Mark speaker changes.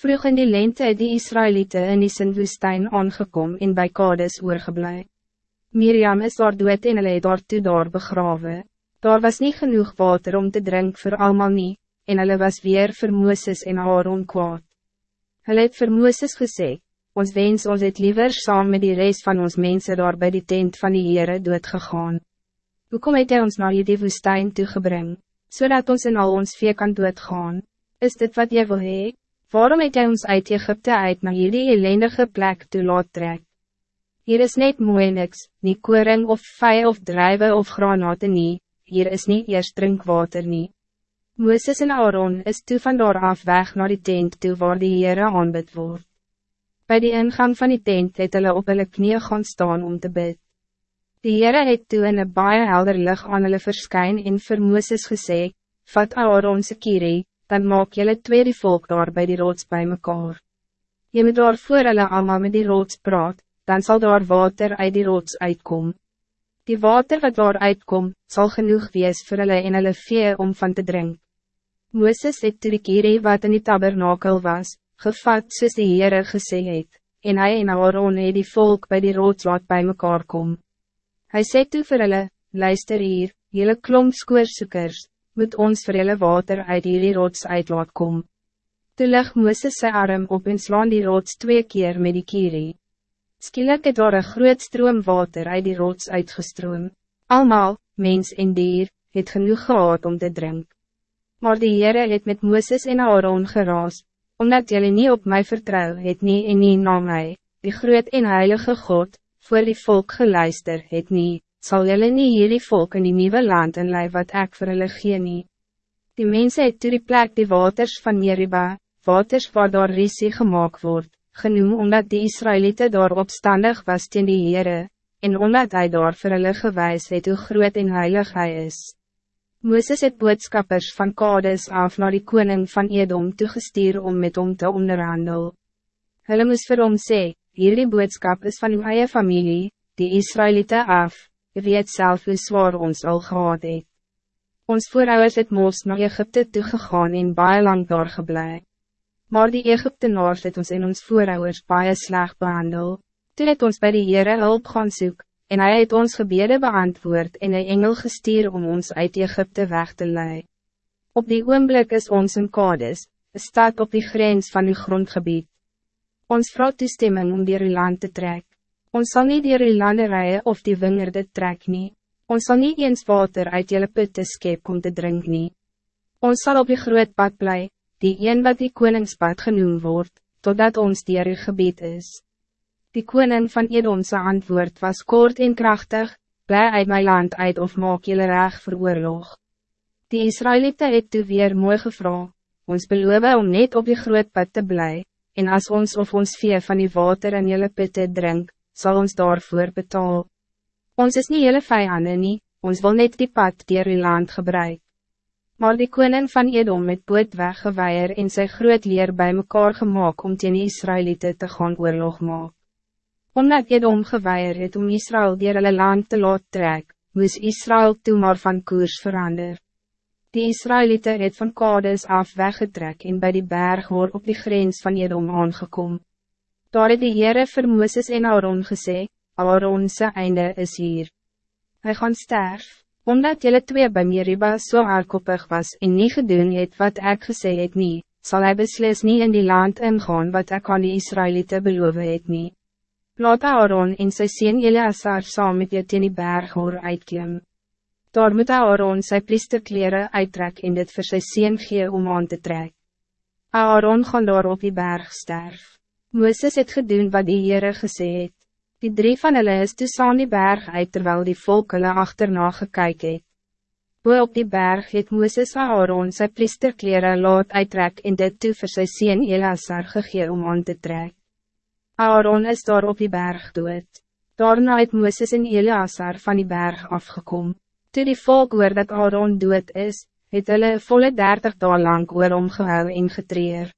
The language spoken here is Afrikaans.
Speaker 1: Vroeg in die lente het die Israëlieten in die Sinwoestijn aangekom en bij Kades oorgeblij. Miriam is daar dood en hulle het daar toe daar begrawe. Daar was niet genoeg water om te drinken voor allemaal niet, en hulle was weer vir Mooses en Aaron kwaad. Hulle het vir Mooses gesê, ons wens ons het liever saam met die rest van ons mensen daar bij die tent van die Heere doodgegaan. Hoekom het hy ons naar die woestijn toegebring, zodat ons in al ons vee kan doodgaan? Is dit wat jy wil hee? Waarom het hy ons uit Egypte uit naar hierdie ellendige plek toe laat trek? Hier is net mooi niks, nie koring of vij of drijven of granate nie, hier is niet eerst drinkwater nie. Mooses en Aaron is toe van daar af weg naar die tent toe waar die Heere aanbid word. Bij die ingang van die tent het hulle op hulle knie gaan staan om te bid. Die Heere het toe in een baie helder lig aan hulle verskyn en vir Mooses gesê, Vat Aaronse kierie, dan maak julle twee die volk daar bij die rots bij mekaar. Je moet daar voor hulle allemaal met die rots praat, dan zal daar water uit die rots uitkom. Die water wat daar uitkom, zal genoeg wees vir hulle en hulle vee om van te drinken. Mooses het toe die kierie wat in die tabernakel was, gevat soos die Heere gesê het, en hy en Aaron het die volk bij die rots laat bij mekaar kom. Hij sê toe vir hulle, luister hier, jylle klomp skoorsoekers, moet ons vir jylle water uit die rots uit laat kom. Toe lig Mooses sy arm op en slaan die rots twee keer met die kierie. Skielik het daar een groot stroom water uit die rots uitgestroom. Almal, mens en dier, het genoeg gehad om te drinken. Maar die Heere het met Mooses en Aaron geraas, omdat jullie niet op mij vertrouw het niet en niet na mij, die groot en heilige God, voor die volk geluister het niet, zal jullie niet hierdie volk in die nieuwe land en lei wat ek vir hulle gee nie. Die mense het toe die plek die waters van Meriba, waters waar daar risie gemaakt wordt, genoem omdat die Israëlieten daar opstandig was teen die Heere, en omdat hij daar vir hulle gewys het hoe groot en heilig hij is. Mooses het boodskappers van Kades af naar die koning van Edom toegestuur om met hom te onderhandel. Hulle moes vir hom sê, hierdie boodskap is van uw eie familie, die Israëlieten af, weet zelf hoe zwaar ons al gehad het. Ons voorouders het moos naar Egypte toegegaan en baie lang daar geblei. Maar die Egyptenaars het ons en ons voorouders baie sleg behandel, toe het ons bij die Heere hulp gaan soek, en hij het ons gebede beantwoord en een engel gestuur om ons uit Egypte weg te leiden. Op die oomblik is ons in Kades, een stad op die grens van uw grondgebied. Ons vraagt toestemming om die land te trek. Ons zal niet die landerije of die wingerde trek nie. Ons zal niet eens water uit jelle putte skep om te drinken nie. Ons zal op die groot pad blij, die een wat die koningspad genoemd wordt, totdat ons die gebied is. Die koning van Edomse antwoord was kort en krachtig, blij uit mijn land uit of maak jullie reg vir oorlog. Die Israëlieten het toe weer mooi gevra, ons beloven om net op die groot put te bly, en als ons of ons vee van die water in jullie putte drink, zal ons daarvoor betaal. Ons is niet jullie vijanden nie, ons wil net die pad dier die land gebruik. Maar die koning van Edom het boot weggeweier en sy groot leer bij mekaar gemaakt om teen die Israëlieten te gaan oorlog maak. Omdat jy omgeweier het om Israël dier hulle land te laat trek, moes Israël toe maar van koers verander. Die Israëlieten het van Kades af weggetrek en bij die berg hoor op die grens van Edom aangekom. Daar het die Heere vir Mooses en Aaron gesê, Aaronse einde is hier. Hij gaan sterf, omdat jylle twee by Meriba so hardkoppig was en niet gedoen het wat ik gesê het nie, sal hy beslis nie in die land ingaan wat ek aan die Israëlieten beloof het nie. Laat Aaron en sy sien Eleazar saam met jou teen die berg hoor uitklim. Daar moet Aaron sy priesterkleren uittrek en dit vir sy sien gee om aan te trek. Aaron gaan daar op die berg sterf. Mooses het gedoen wat die Heere gesê het. Die drie van hulle is toe saam die berg uit terwijl die volk hulle achterna gekyk het. Bo op die berg het Mooses Aaron sy priesterkleren laat uittrek en dit toe vir sy sien Eleazar gegee om aan te trek. Aaron is daar op die berg dood. Daarna het Mooses en Eleazar van die berg afgekom. Toe die volk hoor dat Aaron dood is, het hulle volle dertig dagen lang oor omgehuil en getreer.